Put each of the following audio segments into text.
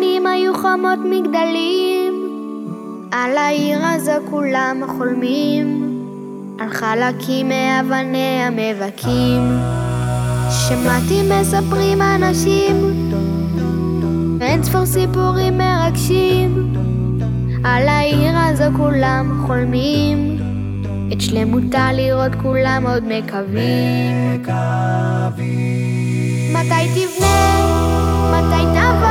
שנים היו חומות מגדלים, על העיר הזו כולם חולמים, על חלקים מאבניה מבכים. שמעתי מספרים אנשים, אין ספור סיפורים מרגשים, על העיר הזו כולם חולמים, את שלמותה לראות כולם עוד מקווים. מקווים. מתי תבנה? מתי תבוא?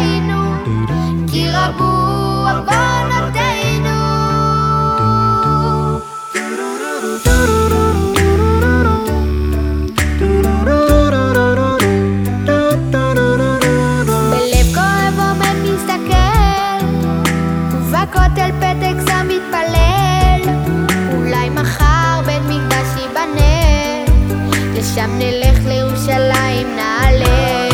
עלינו? כי רבו ובכותל פתק שם מתפלל. אולי מחר בית מקדש ייבנה לשם נלך לירושלים נעלה.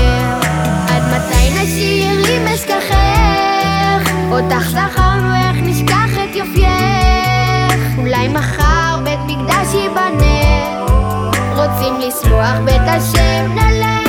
עד מתי נשאיר אם אשכחך אותך זכרנו איך נשכח את יופייך? אולי מחר בית מקדש ייבנה. רוצים לשמוח בית השם נלך